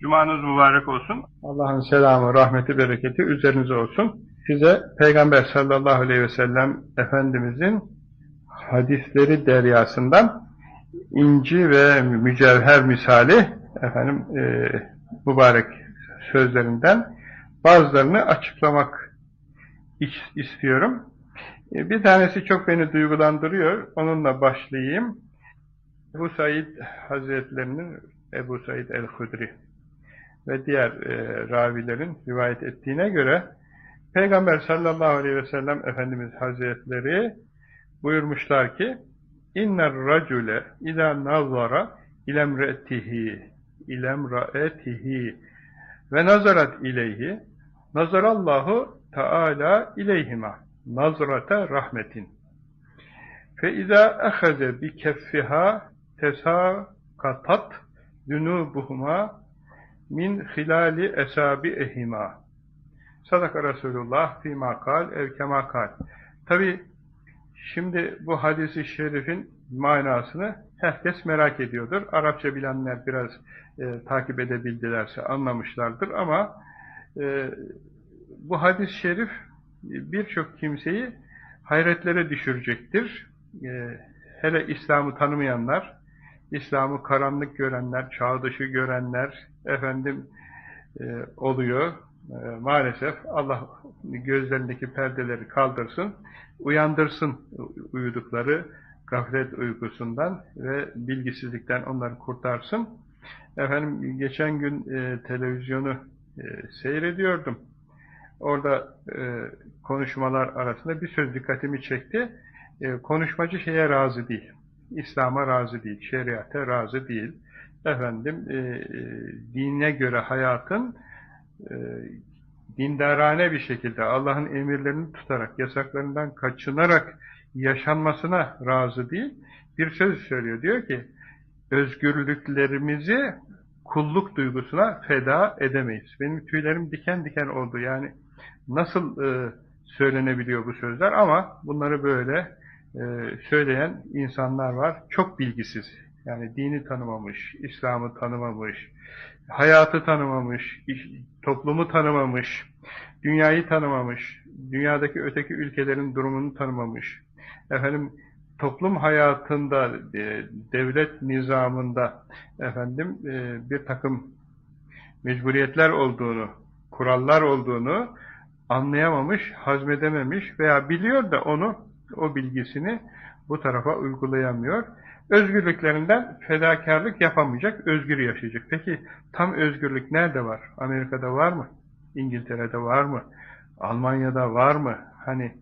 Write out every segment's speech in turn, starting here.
Cumanız mübarek olsun. Allah'ın selamı, rahmeti, bereketi üzerinize olsun. Size Peygamber sallallahu aleyhi ve sellem Efendimizin hadisleri deryasından inci ve mücevher misali efendim e, mübarek sözlerinden bazılarını açıklamak istiyorum. E, bir tanesi çok beni duygulandırıyor. Onunla başlayayım. Ebu Said Hazretlerinin Ebu Said el-Hudri ve diğer e, ravilerin rivayet ettiğine göre Peygamber sallallahu aleyhi ve sellem Efendimiz Hazretleri buyurmuşlar ki inner racule ila nazara ilemre'tihi ilemra'etihi ve nazarat ileyhi nazarallahu taala ileyhima nazrata rahmetin. Fe izâ ehaze bi keffiha tesakatat zunubuhuma min hilali esabi ehima. Sadaka Resulullah fîmâ kal ev kemâ kal. Tabi şimdi bu hadisi şerifin manasını herkes merak ediyordur. Arapça bilenler biraz e, takip edebildilerse anlamışlardır ama e, bu hadis-i şerif birçok kimseyi hayretlere düşürecektir. E, hele İslam'ı tanımayanlar, İslam'ı karanlık görenler, çağ dışı görenler, efendim e, oluyor. E, maalesef Allah gözlerindeki perdeleri kaldırsın, uyandırsın uyudukları gaflet uykusundan ve bilgisizlikten onları kurtarsın. Efendim geçen gün e, televizyonu e, seyrediyordum. Orada e, konuşmalar arasında bir söz dikkatimi çekti. E, konuşmacı şeye razı değil. İslam'a razı değil, şeriate razı değil. Efendim, e, e, dinine göre hayatın e, dindarane bir şekilde Allah'ın emirlerini tutarak, yasaklarından kaçınarak yaşanmasına razı değil. Bir söz söylüyor, diyor ki, özgürlüklerimizi kulluk duygusuna feda edemeyiz. Benim tüylerim diken diken oldu. Yani nasıl e, söylenebiliyor bu sözler ama bunları böyle söyleyen insanlar var. Çok bilgisiz. Yani dini tanımamış, İslam'ı tanımamış, hayatı tanımamış, toplumu tanımamış, dünyayı tanımamış, dünyadaki öteki ülkelerin durumunu tanımamış. Efendim toplum hayatında, e, devlet nizamında efendim e, bir takım mecburiyetler olduğunu, kurallar olduğunu anlayamamış, hazmedememiş veya biliyor da onu o bilgisini bu tarafa uygulayamıyor. Özgürlüklerinden fedakarlık yapamayacak, özgür yaşayacak. Peki tam özgürlük nerede var? Amerika'da var mı? İngiltere'de var mı? Almanya'da var mı? Hani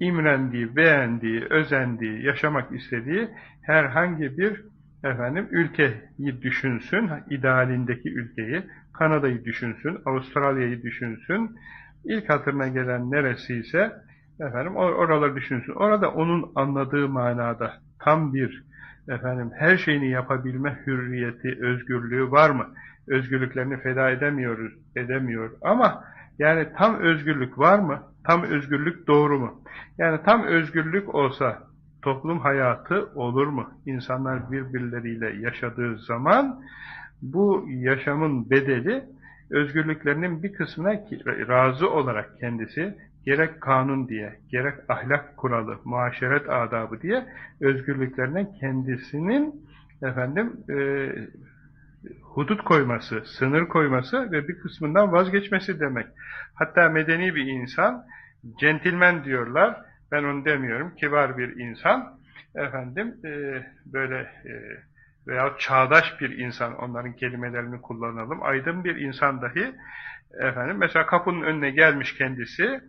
imrendiği, beğendiği, özendiği, yaşamak istediği herhangi bir efendim ülkeyi düşünsün, idealindeki ülkeyi, Kanada'yı düşünsün, Avustralya'yı düşünsün. İlk hatırına gelen neresiyse Efendim oraları düşünsün. Orada onun anladığı manada tam bir efendim her şeyini yapabilme hürriyeti, özgürlüğü var mı? Özgürlüklerini feda edemiyoruz, edemiyor. Ama yani tam özgürlük var mı? Tam özgürlük doğru mu? Yani tam özgürlük olsa toplum hayatı olur mu? İnsanlar birbirleriyle yaşadığı zaman bu yaşamın bedeli özgürlüklerinin bir kısmına razı olarak kendisi gerek kanun diye, gerek ahlak kuralı, muaşeret adabı diye özgürlüklerine kendisinin efendim e, hudut koyması, sınır koyması ve bir kısmından vazgeçmesi demek. Hatta medeni bir insan, centilmen diyorlar, ben onu demiyorum, kibar bir insan, efendim e, böyle e, veya çağdaş bir insan, onların kelimelerini kullanalım, aydın bir insan dahi, efendim mesela kapının önüne gelmiş kendisi,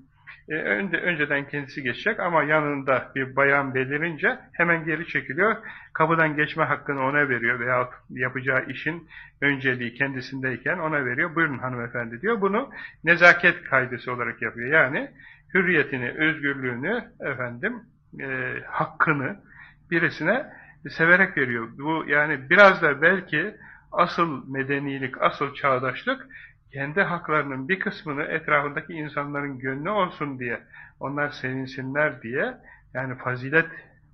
e, önce, önceden kendisi geçecek ama yanında bir bayan belirince hemen geri çekiliyor. Kapıdan geçme hakkını ona veriyor veya yapacağı işin önceliği kendisindeyken ona veriyor. Buyurun hanımefendi diyor. Bunu nezaket kaydesi olarak yapıyor. Yani hürriyetini, özgürlüğünü, efendim e, hakkını birisine severek veriyor. Bu yani biraz da belki asıl medenilik, asıl çağdaşlık kendi haklarının bir kısmını etrafındaki insanların gönlü olsun diye, onlar sevinsinler diye, yani fazilet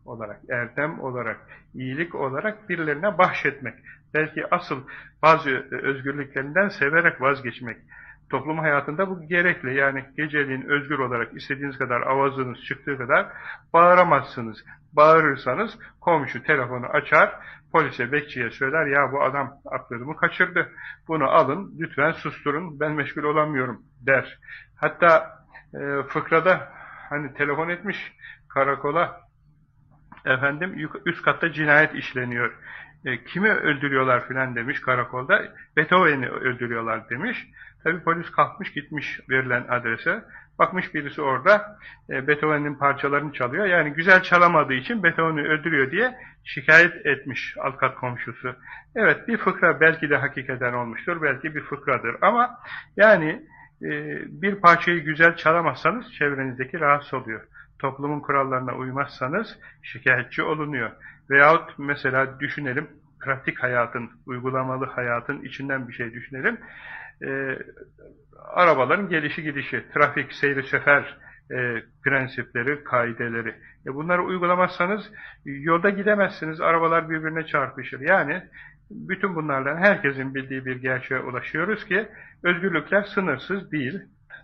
olarak, erdem olarak, iyilik olarak birilerine bahşetmek. Belki asıl bazı özgürlüklerinden severek vazgeçmek. Toplum hayatında bu gerekli. Yani geceliğin özgür olarak istediğiniz kadar avazınız çıktığı kadar bağıramazsınız. Bağırırsanız komşu telefonu açar, polise, bekçiye söyler ya bu adam aklımı kaçırdı. Bunu alın, lütfen susturun, ben meşgul olamıyorum der. Hatta e, fıkrada hani telefon etmiş karakola efendim üst katta cinayet işleniyor. E, kimi öldürüyorlar filan demiş karakolda. Beethoven'i öldürüyorlar demiş. Tabi polis kalkmış gitmiş verilen adrese. Bakmış birisi orada e, Beethoven'in parçalarını çalıyor. Yani güzel çalamadığı için Beethoven'i öldürüyor diye şikayet etmiş alt kat komşusu. Evet bir fıkra belki de hakikaten olmuştur. Belki bir fıkradır. Ama yani e, bir parçayı güzel çalamazsanız çevrenizdeki rahatsız oluyor. Toplumun kurallarına uymazsanız şikayetçi olunuyor. Veyahut mesela düşünelim pratik hayatın, uygulamalı hayatın içinden bir şey düşünelim e, arabaların gelişi gidişi, trafik, seyri sefer e, prensipleri, kaideleri. E, bunları uygulamazsanız yolda gidemezsiniz, arabalar birbirine çarpışır. Yani bütün bunlardan herkesin bildiği bir gerçeğe ulaşıyoruz ki özgürlükler sınırsız değil,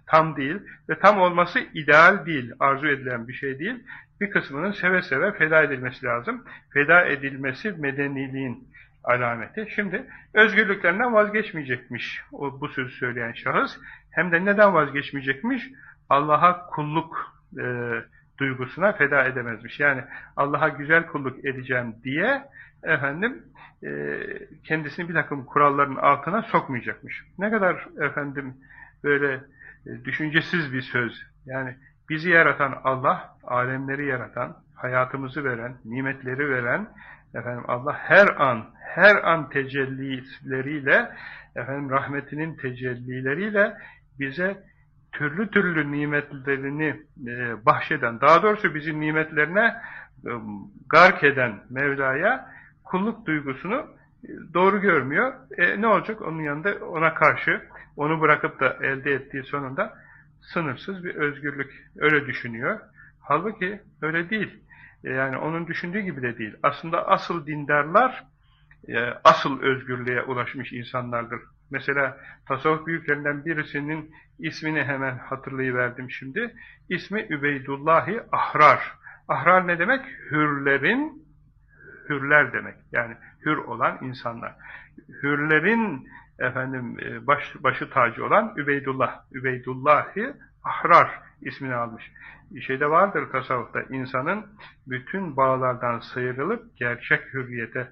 tam değil ve tam olması ideal değil, arzu edilen bir şey değil. Bir kısmının seve seve feda edilmesi lazım. Feda edilmesi medeniliğin alameti. Şimdi özgürlüklerinden vazgeçmeyecekmiş o, bu sözü söyleyen şahıs. Hem de neden vazgeçmeyecekmiş? Allah'a kulluk e, duygusuna feda edemezmiş. Yani Allah'a güzel kulluk edeceğim diye efendim e, kendisini bir takım kuralların altına sokmayacakmış. Ne kadar efendim böyle e, düşüncesiz bir söz. Yani bizi yaratan Allah, alemleri yaratan, hayatımızı veren, nimetleri veren, efendim Allah her an her an tecellileriyle, efendim rahmetinin tecellileriyle bize türlü türlü nimetlerini e, bahşeden, daha doğrusu bizi nimetlerine e, gark eden Mevla'ya kulluk duygusunu e, doğru görmüyor. E, ne olacak? Onun yanında ona karşı, onu bırakıp da elde ettiği sonunda sınırsız bir özgürlük. Öyle düşünüyor. Halbuki öyle değil. E, yani onun düşündüğü gibi de değil. Aslında asıl dindarlar e, asıl özgürlüğe ulaşmış insanlardır. Mesela tasavvuf büyüklerinden birisinin ismini hemen hatırlayıverdim şimdi. İsmi Übeydullahi Ahrar. Ahrar ne demek? Hürlerin, hürler demek. Yani hür olan insanlar. Hürlerin efendim e, baş, başı tacı olan Übeydullah. Übeydullahi Ahrar ismini almış. Şeyde vardır tasavvufta insanın bütün bağlardan sıyrılıp gerçek hürriyete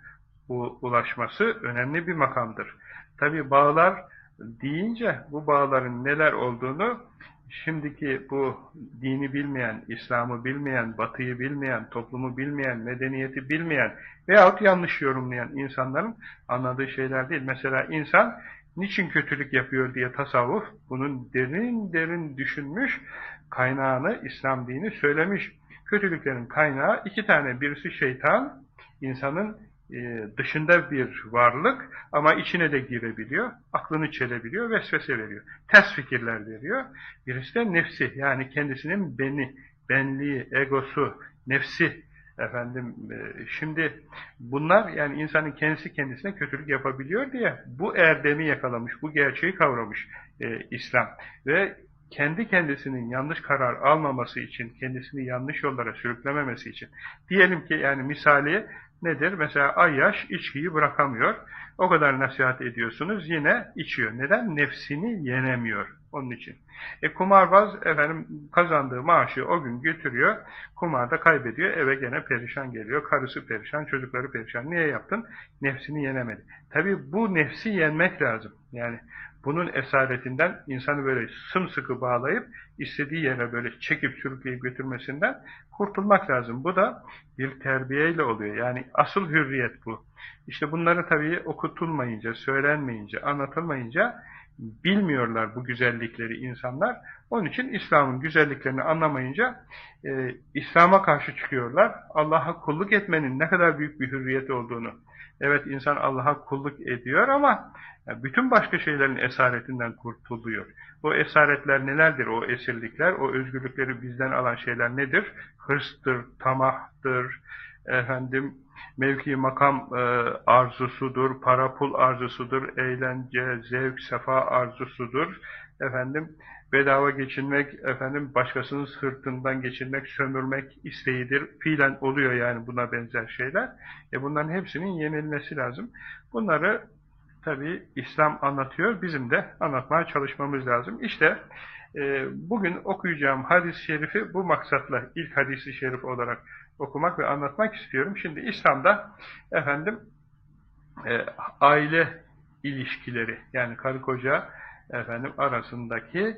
ulaşması önemli bir makamdır. Tabi bağlar deyince bu bağların neler olduğunu şimdiki bu dini bilmeyen, İslam'ı bilmeyen, batıyı bilmeyen, toplumu bilmeyen, medeniyeti bilmeyen veyahut yanlış yorumlayan insanların anladığı şeyler değil. Mesela insan niçin kötülük yapıyor diye tasavvuf bunun derin derin düşünmüş, kaynağını İslam dini söylemiş. Kötülüklerin kaynağı iki tane, birisi şeytan, insanın dışında bir varlık ama içine de girebiliyor, aklını çelebiliyor, vesvese veriyor. Ters fikirler veriyor. Birisi de nefsi yani kendisinin beni, benliği, egosu, nefsi efendim e, şimdi bunlar yani insanın kendisi kendisine kötülük yapabiliyor diye bu erdemi yakalamış, bu gerçeği kavramış e, İslam ve kendi kendisinin yanlış karar almaması için, kendisini yanlış yollara sürüklememesi için diyelim ki yani misali nedir? Mesela Ayyaş içkiyi bırakamıyor. O kadar nasihat ediyorsunuz yine içiyor. Neden? Nefsini yenemiyor. Onun için. E kumarbaz efendim kazandığı maaşı o gün götürüyor. Kumarda kaybediyor. Eve gene perişan geliyor. Karısı perişan, çocukları perişan. Niye yaptın? Nefsini yenemedi. Tabi bu nefsi yenmek lazım. Yani bunun esaretinden insanı böyle sımsıkı bağlayıp istediği yere böyle çekip sürükleyip götürmesinden kurtulmak lazım. Bu da bir terbiyeyle oluyor. Yani asıl hürriyet bu. İşte bunları tabii okutulmayınca, söylenmeyince, anlatılmayınca bilmiyorlar bu güzellikleri insanlar. Onun için İslam'ın güzelliklerini anlamayınca e, İslam'a karşı çıkıyorlar. Allah'a kulluk etmenin ne kadar büyük bir hürriyet olduğunu. Evet insan Allah'a kulluk ediyor ama bütün başka şeylerin esaretinden kurtuluyor. O esaretler nelerdir? O esirlikler, o özgürlükleri bizden alan şeyler nedir? Hırstır, tamahtır, efendim mevki makam e, arzusudur, para pul arzusudur, eğlence, zevk, sefa arzusudur. Efendim bedava geçinmek, efendim başkasının sırtından geçinmek, sömürmek isteğidir. Fiilen oluyor yani buna benzer şeyler. E bunların hepsinin yenilmesi lazım. Bunları tabi İslam anlatıyor, bizim de anlatmaya çalışmamız lazım. İşte e, bugün okuyacağım hadis-i şerifi bu maksatla ilk hadisi şerif olarak okumak ve anlatmak istiyorum. Şimdi İslam'da efendim e, aile ilişkileri yani karı koca efendim arasındaki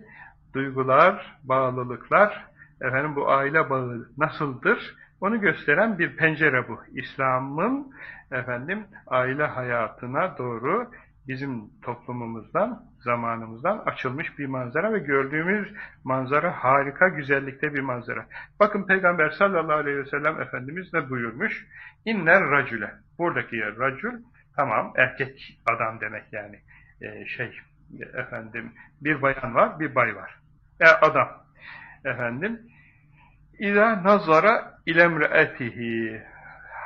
duygular, bağlılıklar efendim bu aile bağı nasıldır? Onu gösteren bir pencere bu. İslam'ın efendim aile hayatına doğru bizim toplumumuzdan, zamanımızdan açılmış bir manzara ve gördüğümüz manzara harika güzellikte bir manzara. Bakın Peygamber sallallahu aleyhi ve sellem Efendimiz ne buyurmuş? İnner racüle. Buradaki yer racül, tamam erkek adam demek yani. Ee, şey, efendim bir bayan var, bir bay var. E adam. Efendim, İza nazara ilemre'etihi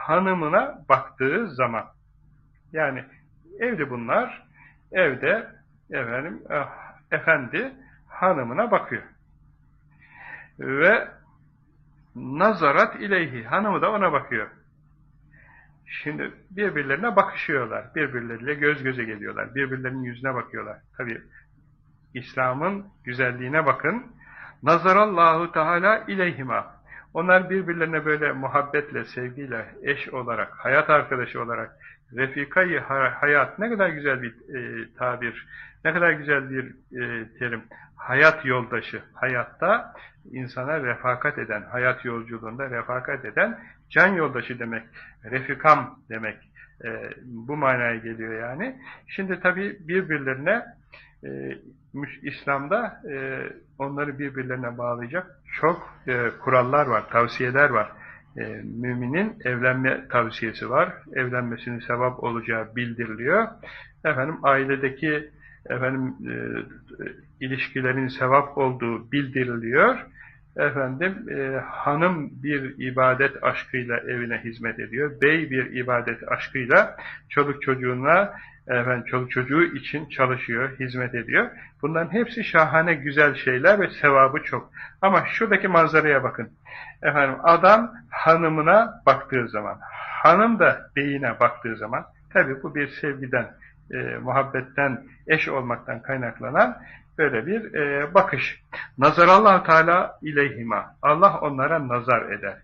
hanımına baktığı zaman yani Evli bunlar. Evde efendim eh, efendi hanımına bakıyor. Ve nazarat ileyhi. Hanımı da ona bakıyor. Şimdi birbirlerine bakışıyorlar. Birbirleriyle göz göze geliyorlar. Birbirlerinin yüzüne bakıyorlar. Tabi İslam'ın güzelliğine bakın. Nazarallahu Teala ileyhima. Onlar birbirlerine böyle muhabbetle, sevgiyle, eş olarak, hayat arkadaşı olarak Refikayı hayat ne kadar güzel bir e, tabir, ne kadar güzel bir e, terim. Hayat yoldaşı, hayatta insana refakat eden, hayat yolculuğunda refakat eden can yoldaşı demek, refikam demek. E, bu manaya geliyor yani. Şimdi tabi birbirlerine e, İslam'da e, onları birbirlerine bağlayacak çok e, kurallar var, tavsiyeler var e, müminin evlenme tavsiyesi var. Evlenmesinin sevap olacağı bildiriliyor. Efendim ailedeki efendim e, ilişkilerin sevap olduğu bildiriliyor. Efendim e, hanım bir ibadet aşkıyla evine hizmet ediyor. Bey bir ibadet aşkıyla çoluk çocuğuna efendim çoluk çocuğu için çalışıyor, hizmet ediyor. Bunların hepsi şahane güzel şeyler ve sevabı çok. Ama şuradaki manzaraya bakın. Efendim adam hanımına baktığı zaman, hanım da beyine baktığı zaman, tabi bu bir sevgiden, e, muhabbetten, eş olmaktan kaynaklanan böyle bir e, bakış. Nazarallahu Teala ileyhima. Allah onlara nazar eder.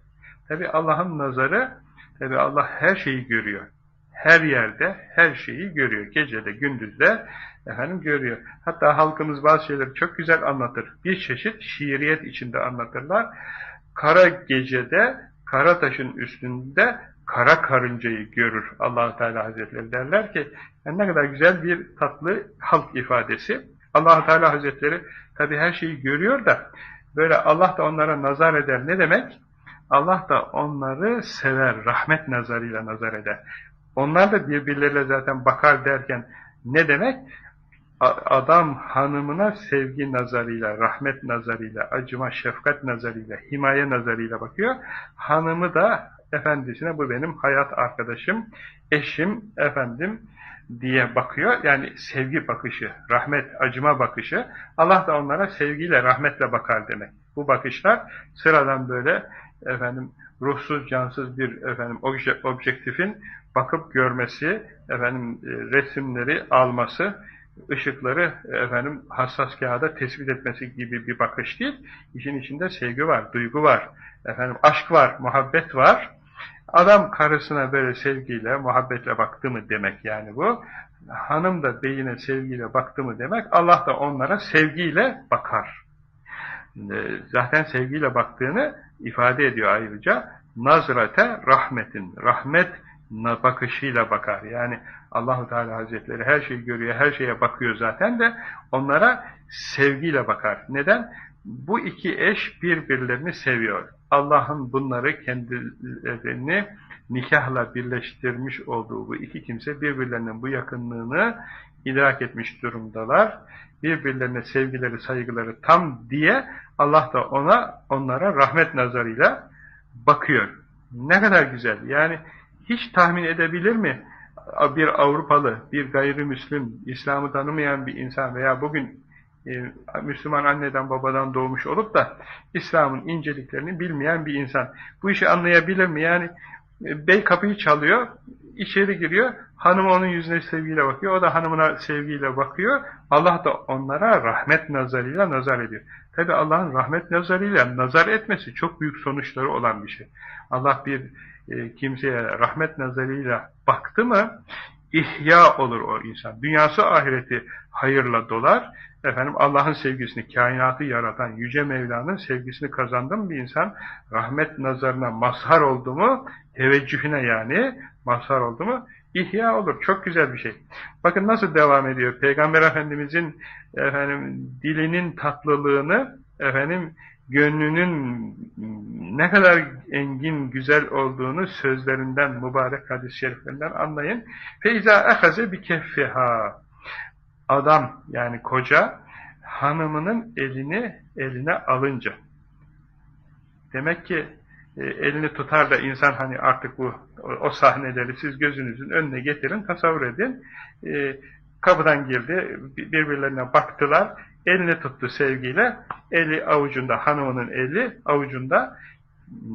Tabi Allah'ın nazarı, tabi Allah her şeyi görüyor. Her yerde her şeyi görüyor. Gecede, gündüzde efendim görüyor. Hatta halkımız bazı şeyleri çok güzel anlatır. Bir çeşit şiiriyet içinde anlatırlar. Kara gecede, kara taşın üstünde kara karıncayı görür allah Teala Hazretleri derler ki yani ne kadar güzel bir tatlı halk ifadesi. Allah Teala Hazretleri tabi her şeyi görüyor da böyle Allah da onlara nazar eder. Ne demek? Allah da onları sever, rahmet nazarıyla nazar eder. Onlar da birbirleriyle zaten bakar derken ne demek? Adam hanımına sevgi nazarıyla, rahmet nazarıyla, acıma, şefkat nazarıyla, himaye nazarıyla bakıyor. Hanımı da efendisine bu benim hayat arkadaşım, eşim, efendim diye bakıyor. Yani sevgi bakışı, rahmet, acıma bakışı. Allah da onlara sevgiyle, rahmetle bakar demek. Bu bakışlar sıradan böyle efendim ruhsuz, cansız bir efendim objektifin bakıp görmesi, efendim e, resimleri alması, ışıkları efendim hassas kağıda tespit etmesi gibi bir bakış değil. İşin içinde sevgi var, duygu var, efendim aşk var, muhabbet var. Adam karısına böyle sevgiyle, muhabbetle baktı mı demek yani bu. Hanım da beyine sevgiyle baktı mı demek. Allah da onlara sevgiyle bakar. E, zaten sevgiyle baktığını ifade ediyor ayrıca. Nazrate rahmetin. Rahmet bakışıyla bakar. Yani Allahu Teala Hazretleri her şeyi görüyor, her şeye bakıyor zaten de onlara sevgiyle bakar. Neden? Bu iki eş birbirlerini seviyor. Allah'ın bunları kendilerini nikahla birleştirmiş olduğu bu iki kimse birbirlerinin bu yakınlığını idrak etmiş durumdalar. Birbirlerine sevgileri, saygıları tam diye Allah da ona onlara rahmet nazarıyla bakıyor. Ne kadar güzel. Yani hiç tahmin edebilir mi? Bir Avrupalı, bir gayrimüslim, İslam'ı tanımayan bir insan veya bugün Müslüman anneden babadan doğmuş olup da İslam'ın inceliklerini bilmeyen bir insan. Bu işi anlayabilir mi? Yani e, bey kapıyı çalıyor, içeri giriyor, hanım onun yüzüne sevgiyle bakıyor, o da hanımına sevgiyle bakıyor. Allah da onlara rahmet nazarıyla nazar ediyor. Tabi Allah'ın rahmet nazarıyla nazar etmesi çok büyük sonuçları olan bir şey. Allah bir e, kimseye rahmet nazarıyla baktı mı, ihya olur o insan. Dünyası ahireti hayırla dolar. Efendim Allah'ın sevgisini, kainatı yaratan Yüce Mevla'nın sevgisini kazandım bir insan rahmet nazarına mazhar oldu mu, teveccühüne yani mazhar oldu mu, ihya olur. Çok güzel bir şey. Bakın nasıl devam ediyor. Peygamber Efendimizin efendim dilinin tatlılığını efendim gönlünün ne kadar engin, güzel olduğunu sözlerinden, mübarek hadis-i şeriflerinden anlayın. Feyza ehaze bi keffiha. Adam yani koca hanımının elini eline alınca. Demek ki e, elini tutar da insan hani artık bu o, o sahneleri siz gözünüzün önüne getirin, tasavvur edin. E, kapıdan girdi, birbirlerine baktılar, elini tuttu sevgiyle, eli avucunda, hanımının eli avucunda.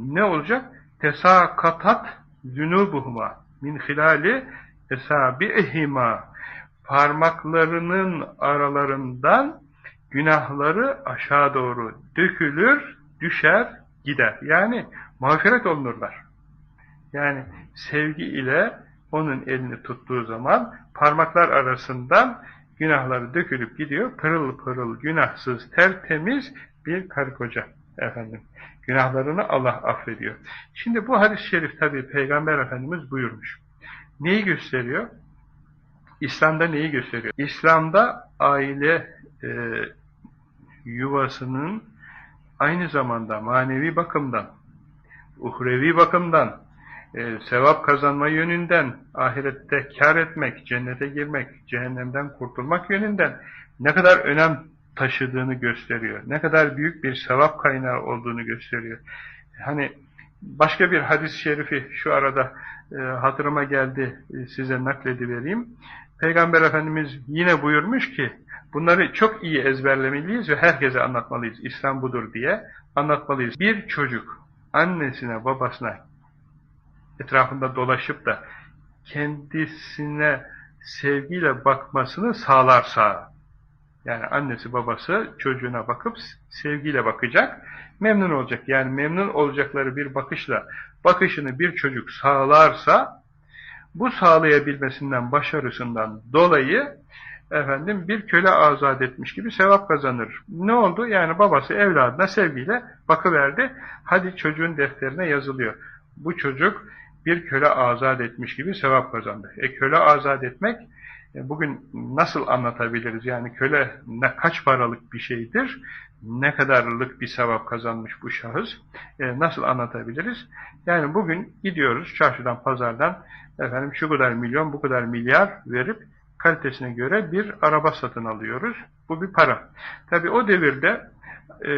Ne olacak? Tesakatat zünubuhuma min hilali esabi'ihima parmaklarının aralarından günahları aşağı doğru dökülür, düşer, gider. Yani mağfiret olunurlar. Yani sevgi ile onun elini tuttuğu zaman parmaklar arasından günahları dökülüp gidiyor. Pırıl pırıl, günahsız, tertemiz bir karı koca efendim. Günahlarını Allah affediyor. Şimdi bu hadis-i şerif tabi Peygamber Efendimiz buyurmuş. Neyi gösteriyor? İslam'da neyi gösteriyor? İslam'da aile e, yuvasının aynı zamanda manevi bakımdan, uhrevi bakımdan, e, sevap kazanma yönünden, ahirette kar etmek, cennete girmek, cehennemden kurtulmak yönünden ne kadar önem taşıdığını gösteriyor. Ne kadar büyük bir sevap kaynağı olduğunu gösteriyor. Hani başka bir hadis-i şerifi şu arada e, hatırıma geldi e, size nakledivereyim. Peygamber Efendimiz yine buyurmuş ki bunları çok iyi ezberlemeliyiz ve herkese anlatmalıyız. İslam budur diye anlatmalıyız. Bir çocuk annesine babasına etrafında dolaşıp da kendisine sevgiyle bakmasını sağlarsa yani annesi babası çocuğuna bakıp sevgiyle bakacak, memnun olacak. Yani memnun olacakları bir bakışla bakışını bir çocuk sağlarsa bu sağlayabilmesinden, başarısından dolayı efendim bir köle azat etmiş gibi sevap kazanır. Ne oldu? Yani babası evladına sevgiyle bakıverdi. Hadi çocuğun defterine yazılıyor. Bu çocuk bir köle azat etmiş gibi sevap kazandı. E köle azat etmek e, bugün nasıl anlatabiliriz? Yani köle ne kaç paralık bir şeydir? Ne kadarlık bir sevap kazanmış bu şahıs? E, nasıl anlatabiliriz? Yani bugün gidiyoruz çarşıdan, pazardan efendim şu kadar milyon, bu kadar milyar verip kalitesine göre bir araba satın alıyoruz. Bu bir para. Tabi o devirde e,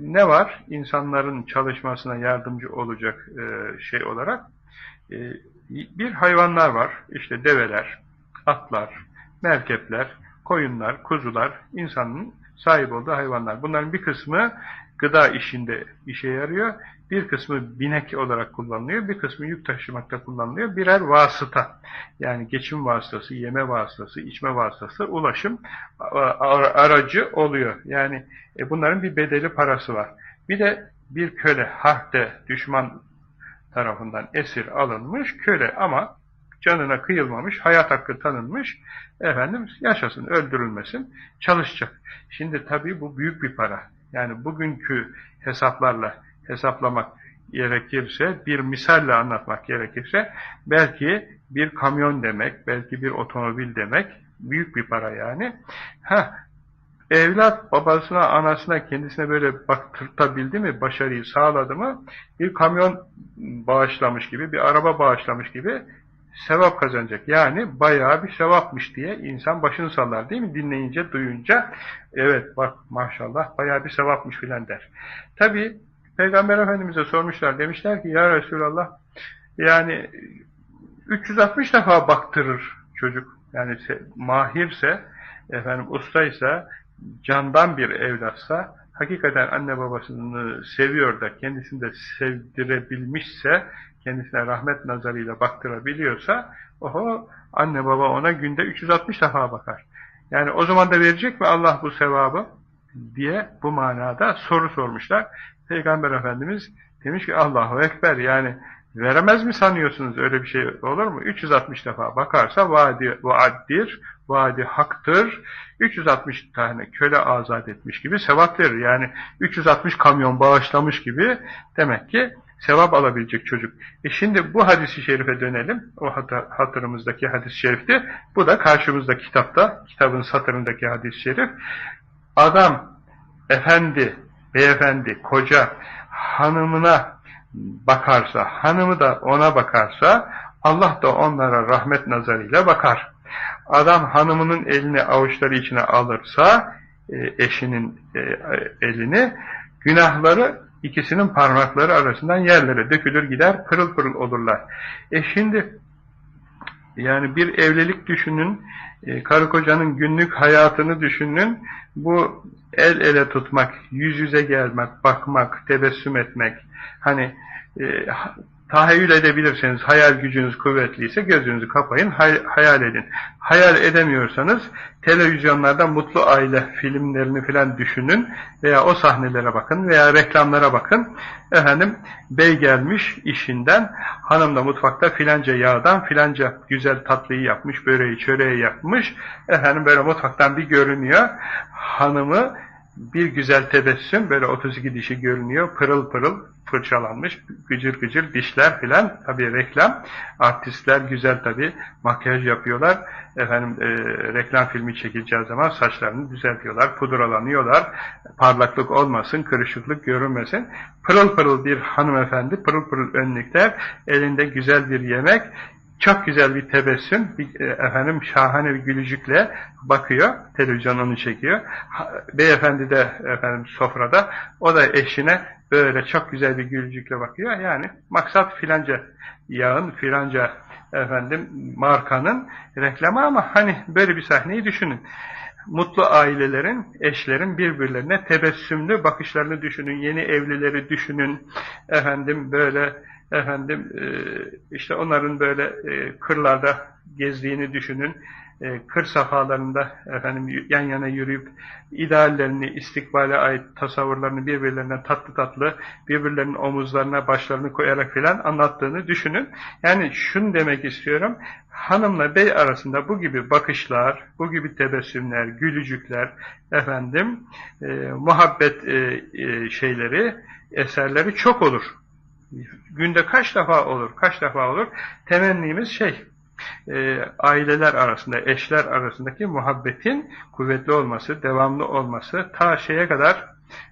ne var? İnsanların çalışmasına yardımcı olacak e, şey olarak bir hayvanlar var. İşte develer, atlar, merkepler, koyunlar, kuzular, insanın sahip olduğu hayvanlar. Bunların bir kısmı gıda işinde işe yarıyor, bir kısmı binek olarak kullanılıyor, bir kısmı yük taşımakta kullanılıyor. Birer vasıta, yani geçim vasıtası, yeme vasıtası, içme vasıtası, ulaşım aracı oluyor. Yani e, bunların bir bedeli parası var. Bir de bir köle, harpte düşman tarafından esir alınmış köle ama canına kıyılmamış, hayat hakkı tanınmış, efendim yaşasın, öldürülmesin, çalışacak. Şimdi tabii bu büyük bir para. Yani bugünkü hesaplarla hesaplamak gerekirse, bir misalle anlatmak gerekirse, belki bir kamyon demek, belki bir otomobil demek, büyük bir para yani. Ha, evlat babasına, anasına, kendisine böyle baktırtabildi mi, başarıyı sağladı mı, bir kamyon bağışlamış gibi, bir araba bağışlamış gibi sevap kazanacak. Yani bayağı bir sevapmış diye insan başını sallar değil mi? Dinleyince, duyunca evet bak maşallah bayağı bir sevapmış filan der. Tabi Peygamber Efendimiz'e sormuşlar. Demişler ki ya Resulallah yani 360 defa baktırır çocuk. Yani mahirse, efendim ustaysa, candan bir evlatsa, hakikaten anne babasını seviyor da kendisini de sevdirebilmişse, kendisine rahmet nazarıyla baktırabiliyorsa, oho anne baba ona günde 360 defa bakar. Yani o zaman da verecek mi Allah bu sevabı? diye bu manada soru sormuşlar. Peygamber Efendimiz demiş ki Allahu Ekber yani veremez mi sanıyorsunuz öyle bir şey olur mu? 360 defa bakarsa vaaddir, vaadi haktır. 360 tane köle azat etmiş gibi sevap verir. Yani 360 kamyon bağışlamış gibi demek ki sevap alabilecek çocuk. E şimdi bu hadisi şerife dönelim. O hatırımızdaki hadis-i şerifti. Bu da karşımızdaki kitapta, kitabın satırındaki hadis-i şerif. Adam, efendi, beyefendi, koca hanımına bakarsa, hanımı da ona bakarsa, Allah da onlara rahmet nazarıyla bakar. Adam hanımının elini avuçları içine alırsa, e, eşinin e, elini, günahları ikisinin parmakları arasından yerlere dökülür gider, pırıl pırıl olurlar. E şimdi, yani bir evlilik düşünün, e, karı kocanın günlük hayatını düşünün, bu el ele tutmak, yüz yüze gelmek, bakmak, tebessüm etmek, hani tahayyül edebilirseniz, hayal gücünüz kuvvetliyse gözünüzü kapayın, hay hayal edin. Hayal edemiyorsanız televizyonlarda mutlu aile filmlerini filan düşünün veya o sahnelere bakın veya reklamlara bakın. Efendim bey gelmiş işinden, hanım da mutfakta filanca yağdan filanca güzel tatlıyı yapmış, böreği çöreği yapmış. Efendim böyle mutfaktan bir görünüyor. Hanımı bir güzel tebessüm, böyle 32 dişi görünüyor, pırıl pırıl fırçalanmış, gıcır gıcır dişler filan, tabi reklam, artistler güzel tabi, makyaj yapıyorlar, efendim e, reklam filmi çekileceği zaman saçlarını düzeltiyorlar, pudralanıyorlar, parlaklık olmasın, kırışıklık görünmesin, pırıl pırıl bir hanımefendi, pırıl pırıl önlükler, elinde güzel bir yemek, çok güzel bir tebessüm, bir, e, efendim şahane bir gülücükle bakıyor, televizyonunu çekiyor. Beyefendi de efendim sofrada, o da eşine böyle çok güzel bir gülücükle bakıyor. Yani maksat filanca yağın, filanca efendim markanın reklamı ama hani böyle bir sahneyi düşünün. Mutlu ailelerin, eşlerin birbirlerine tebessümlü bakışlarını düşünün, yeni evlileri düşünün, efendim böyle efendim e, işte onların böyle e, kırlarda gezdiğini düşünün. E, kır safalarında efendim yan yana yürüyüp ideallerini, istikbale ait tasavvurlarını birbirlerine tatlı tatlı birbirlerinin omuzlarına başlarını koyarak filan anlattığını düşünün. Yani şunu demek istiyorum. Hanımla bey arasında bu gibi bakışlar, bu gibi tebessümler, gülücükler, efendim e, muhabbet e, e, şeyleri, eserleri çok olur. Günde kaç defa olur, kaç defa olur? Temennimiz şey, e, aileler arasında, eşler arasındaki muhabbetin kuvvetli olması, devamlı olması, ta şeye kadar,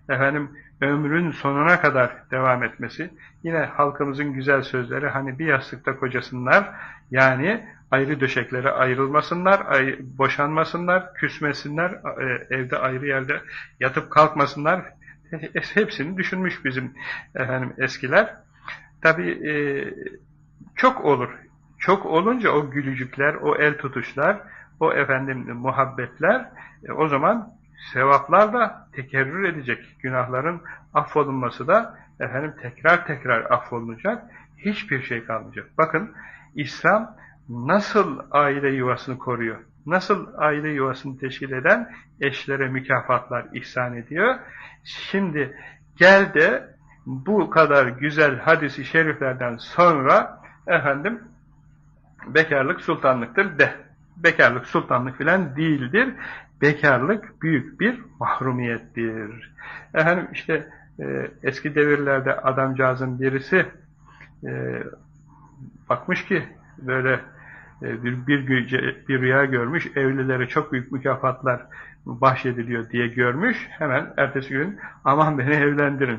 efendim, ömrün sonuna kadar devam etmesi. Yine halkımızın güzel sözleri, hani bir yastıkta kocasınlar, yani ayrı döşeklere ayrılmasınlar, ay, boşanmasınlar, küsmesinler, e, evde ayrı yerde yatıp kalkmasınlar. Hepsini düşünmüş bizim efendim eskiler. Tabi e, çok olur. Çok olunca o gülücükler, o el tutuşlar, o efendim muhabbetler e, o zaman sevaplar da tekerrür edecek. Günahların affolunması da efendim tekrar tekrar affolunacak. Hiçbir şey kalmayacak. Bakın İslam nasıl aile yuvasını koruyor? Nasıl aile yuvasını teşkil eden eşlere mükafatlar ihsan ediyor? Şimdi gel de bu kadar güzel hadisi şeriflerden sonra efendim bekarlık sultanlıktır de. Bekarlık sultanlık filan değildir. Bekarlık büyük bir mahrumiyettir. Efendim işte e, eski devirlerde adamcağızın birisi e, bakmış ki böyle e, bir, bir, bir rüya görmüş, evlilere çok büyük mükafatlar bahşediliyor diye görmüş. Hemen ertesi gün aman beni evlendirin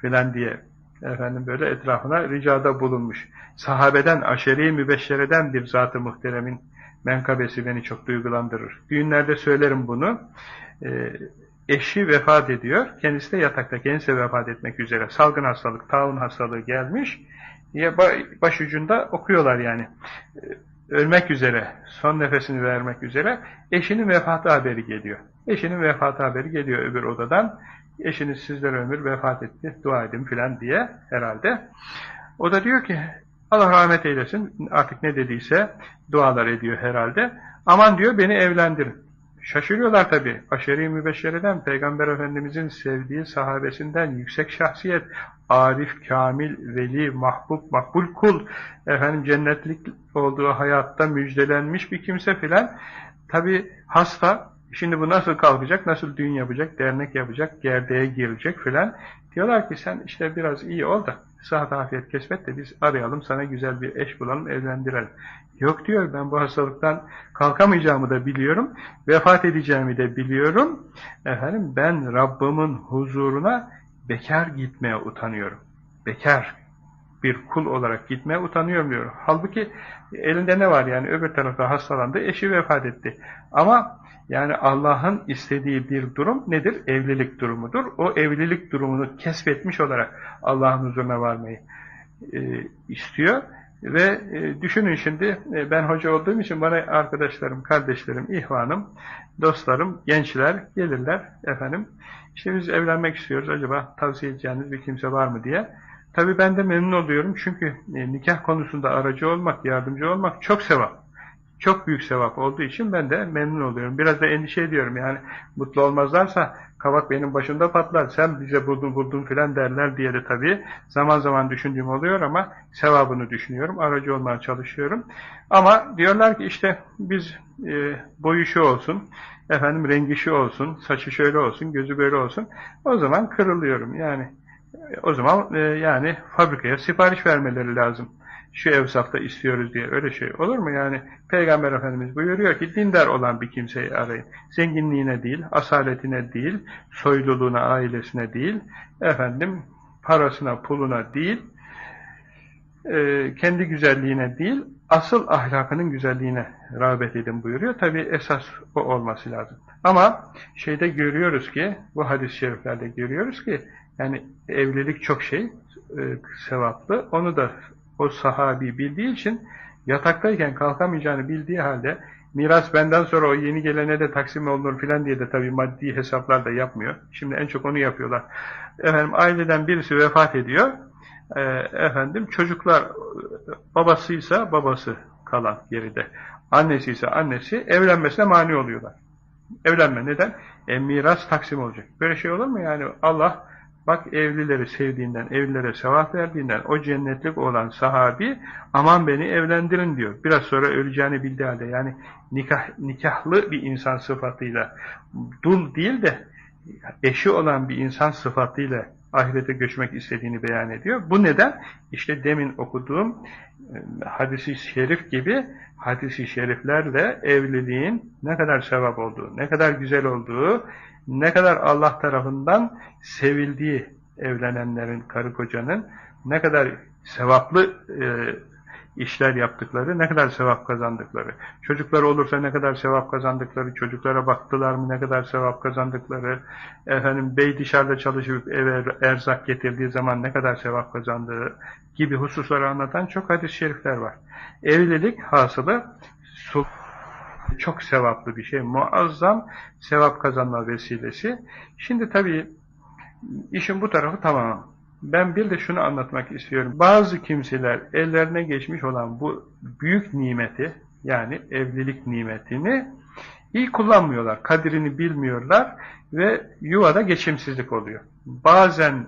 filan diye efendim böyle etrafına ricada bulunmuş. Sahabeden, aşeri mübeşşereden bir zat-ı muhteremin menkabesi beni çok duygulandırır. Düğünlerde söylerim bunu. Ee, eşi vefat ediyor. Kendisi de yatakta. Kendisi de vefat etmek üzere. Salgın hastalık, taun hastalığı gelmiş. diye başucunda okuyorlar yani. Ölmek üzere, son nefesini vermek üzere eşinin vefatı haberi geliyor. Eşinin vefatı haberi geliyor öbür odadan. Eşiniz sizlere ömür vefat etti, dua edin filan diye herhalde. O da diyor ki Allah rahmet eylesin artık ne dediyse dualar ediyor herhalde. Aman diyor beni evlendirin. Şaşırıyorlar tabi. Aşeri mübeşşereden, Peygamber Efendimizin sevdiği sahabesinden yüksek şahsiyet, arif, kamil, veli, mahbub, makbul kul, efendim cennetlik olduğu hayatta müjdelenmiş bir kimse filan. Tabi hasta, şimdi bu nasıl kalkacak, nasıl düğün yapacak, dernek yapacak, gerdeğe girecek filan. Diyorlar ki sen işte biraz iyi ol da sıhhat afiyet kesmet de biz arayalım sana güzel bir eş bulalım evlendirelim. Yok diyor ben bu hastalıktan kalkamayacağımı da biliyorum. Vefat edeceğimi de biliyorum. Efendim ben Rabbimin huzuruna bekar gitmeye utanıyorum. Bekar bir kul olarak gitmeye utanıyorum diyor. Halbuki elinde ne var yani öbür tarafta hastalandı, eşi vefat etti. Ama yani Allah'ın istediği bir durum nedir? Evlilik durumudur. O evlilik durumunu kesbetmiş olarak Allah'ın huzuruna varmayı e, istiyor. Ve e, düşünün şimdi e, ben hoca olduğum için bana arkadaşlarım, kardeşlerim, ihvanım, dostlarım, gençler gelirler efendim. İşte biz evlenmek istiyoruz acaba tavsiye edeceğiniz bir kimse var mı diye. Tabii ben de memnun oluyorum çünkü e, nikah konusunda aracı olmak, yardımcı olmak çok sevap çok büyük sevap olduğu için ben de memnun oluyorum. Biraz da endişe ediyorum yani mutlu olmazlarsa kabak benim başımda patlar, sen bize buldun buldun filan derler diye de tabii zaman zaman düşündüğüm oluyor ama sevabını düşünüyorum, aracı olmaya çalışıyorum. Ama diyorlar ki işte biz e, boyu şu olsun, efendim rengi şu olsun, saçı şöyle olsun, gözü böyle olsun. O zaman kırılıyorum yani. O zaman e, yani fabrikaya sipariş vermeleri lazım şu evsafta istiyoruz diye öyle şey olur mu? Yani Peygamber Efendimiz buyuruyor ki dindar olan bir kimseyi arayın. Zenginliğine değil, asaletine değil, soyluluğuna, ailesine değil, efendim parasına, puluna değil, e, kendi güzelliğine değil, asıl ahlakının güzelliğine rağbet edin buyuruyor. Tabi esas o olması lazım. Ama şeyde görüyoruz ki, bu hadis-i şeriflerde görüyoruz ki, yani evlilik çok şey, e, sevaplı. Onu da o sahabi bildiği için yataktayken kalkamayacağını bildiği halde miras benden sonra o yeni gelene de taksim olunur filan diye de tabii maddi hesaplar da yapmıyor. Şimdi en çok onu yapıyorlar. Efendim aileden birisi vefat ediyor. E, efendim çocuklar babasıysa babası kalan geride. Annesi ise annesi evlenmesine mani oluyorlar. Evlenme neden? E, miras taksim olacak. Böyle şey olur mu yani? Allah Bak evlileri sevdiğinden, evlilere sevap verdiğinden o cennetlik olan sahabi aman beni evlendirin diyor. Biraz sonra öleceğini bildiği halde yani nikah, nikahlı bir insan sıfatıyla dul değil de eşi olan bir insan sıfatıyla ahirete göçmek istediğini beyan ediyor. Bu neden? İşte demin okuduğum e, hadisi şerif gibi hadisi şeriflerle evliliğin ne kadar sevap olduğu, ne kadar güzel olduğu, ne kadar Allah tarafından sevildiği evlenenlerin, karı kocanın ne kadar sevaplı e, işler yaptıkları, ne kadar sevap kazandıkları, çocukları olursa ne kadar sevap kazandıkları, çocuklara baktılar mı ne kadar sevap kazandıkları, efendim bey dışarıda çalışıp eve erzak getirdiği zaman ne kadar sevap kazandığı gibi hususları anlatan çok hadis-i şerifler var. Evlilik hasılı çok sevaplı bir şey, muazzam sevap kazanma vesilesi. Şimdi tabii işin bu tarafı tamam. Ben bir de şunu anlatmak istiyorum. Bazı kimseler ellerine geçmiş olan bu büyük nimeti, yani evlilik nimetini iyi kullanmıyorlar. Kadirini bilmiyorlar ve yuvada geçimsizlik oluyor. Bazen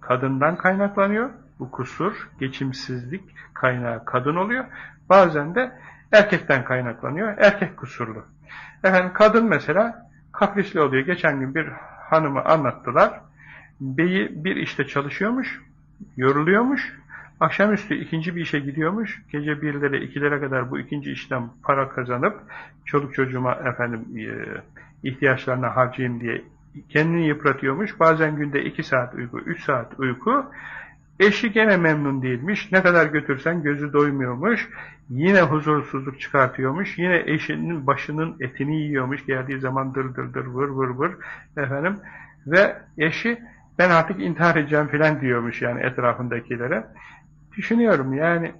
kadından kaynaklanıyor. Bu kusur, geçimsizlik kaynağı kadın oluyor. Bazen de erkekten kaynaklanıyor. Erkek kusurlu. Efendim kadın mesela kaprisli oluyor. Geçen gün bir hanımı anlattılar. Beyi bir işte çalışıyormuş, yoruluyormuş. Akşamüstü ikinci bir işe gidiyormuş. Gece birlere, ikilere kadar bu ikinci işten para kazanıp çoluk çocuğuma efendim e, ihtiyaçlarına harcayayım diye kendini yıpratıyormuş. Bazen günde iki saat uyku, üç saat uyku. Eşi gene memnun değilmiş. Ne kadar götürsen gözü doymuyormuş. Yine huzursuzluk çıkartıyormuş. Yine eşinin başının etini yiyormuş. Geldiği zaman dır dır dır vır vır vır. Efendim. Ve eşi ben artık intihar edeceğim filan diyormuş yani etrafındakilere. düşünüyorum yani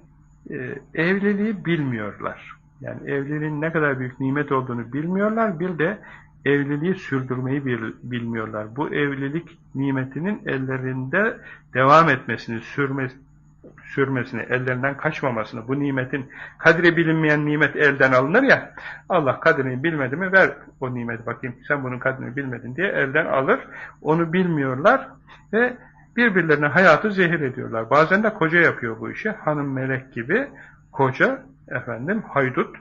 e, evliliği bilmiyorlar. Yani evliliğin ne kadar büyük nimet olduğunu bilmiyorlar. Bir de evliliği sürdürmeyi bilmiyorlar. Bu evlilik nimetinin ellerinde devam etmesini, sürmesi, sürmesini, ellerinden kaçmamasını, bu nimetin kadri bilinmeyen nimet elden alınır ya, Allah kadrini bilmedi mi ver o nimeti bakayım, sen bunun kadrini bilmedin diye elden alır, onu bilmiyorlar ve birbirlerine hayatı zehir ediyorlar. Bazen de koca yapıyor bu işi, hanım melek gibi, koca, efendim, haydut,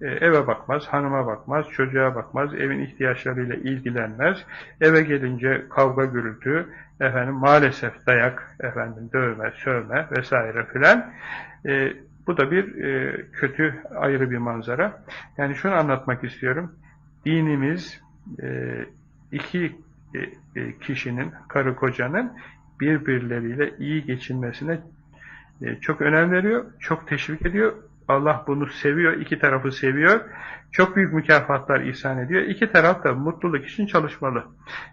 eve bakmaz, hanıma bakmaz, çocuğa bakmaz, evin ihtiyaçlarıyla ilgilenmez, eve gelince kavga gürültü, efendim maalesef dayak, efendim dövme, sövme vesaire filan. E, bu da bir e, kötü, ayrı bir manzara. Yani şunu anlatmak istiyorum. Dinimiz e, iki e, e, kişinin, karı kocanın birbirleriyle iyi geçinmesine e, çok önem veriyor, çok teşvik ediyor. Allah bunu seviyor, iki tarafı seviyor. Çok büyük mükafatlar ihsan ediyor. İki taraf da mutluluk için çalışmalı.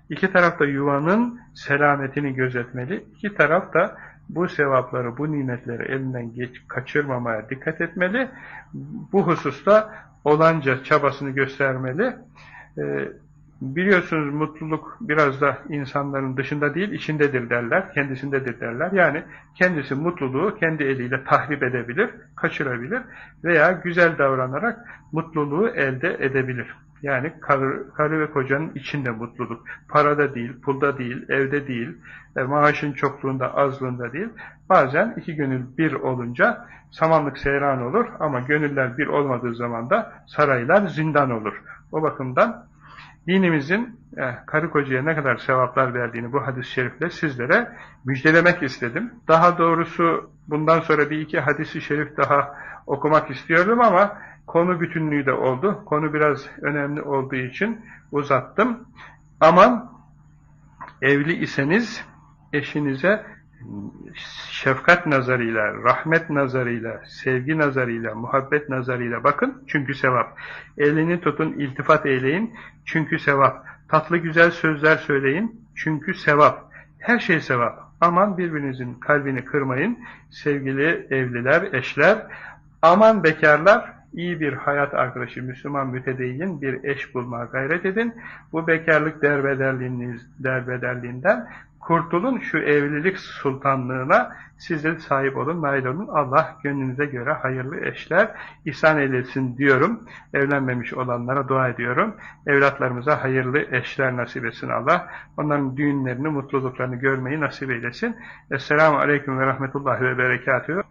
İki taraf da yuvanın selametini gözetmeli. İki taraf da bu sevapları, bu nimetleri elinden geç, kaçırmamaya dikkat etmeli. Bu hususta olanca çabasını göstermeli. Ee, Biliyorsunuz mutluluk biraz da insanların dışında değil, içindedir derler, kendisindedir derler. Yani kendisi mutluluğu kendi eliyle tahrip edebilir, kaçırabilir veya güzel davranarak mutluluğu elde edebilir. Yani karı, karı ve kocanın içinde mutluluk. Parada değil, pulda değil, evde değil, e, maaşın çokluğunda, azlığında değil. Bazen iki gönül bir olunca samanlık seyran olur ama gönüller bir olmadığı zaman da saraylar zindan olur. O bakımdan dinimizin eh, karı kocaya ne kadar sevaplar verdiğini bu hadis-i şerifle sizlere müjdelemek istedim. Daha doğrusu bundan sonra bir iki hadis-i şerif daha okumak istiyordum ama konu bütünlüğü de oldu. Konu biraz önemli olduğu için uzattım. Aman evli iseniz eşinize şefkat nazarıyla, rahmet nazarıyla, sevgi nazarıyla, muhabbet nazarıyla bakın çünkü sevap. Elini tutun, iltifat eyleyin çünkü sevap. Tatlı güzel sözler söyleyin çünkü sevap. Her şey sevap. Aman birbirinizin kalbini kırmayın sevgili evliler, eşler. Aman bekarlar iyi bir hayat arkadaşı, Müslüman mütedeyyin bir eş bulmaya gayret edin. Bu bekarlık derbederliğinden Kurtulun şu evlilik sultanlığına, siz de sahip olun, nail olun. Allah gönlünüze göre hayırlı eşler ihsan eylesin diyorum. Evlenmemiş olanlara dua ediyorum. Evlatlarımıza hayırlı eşler nasip etsin Allah. Onların düğünlerini, mutluluklarını görmeyi nasip eylesin. Esselamu Aleyküm ve Rahmetullahi ve Berekatühü.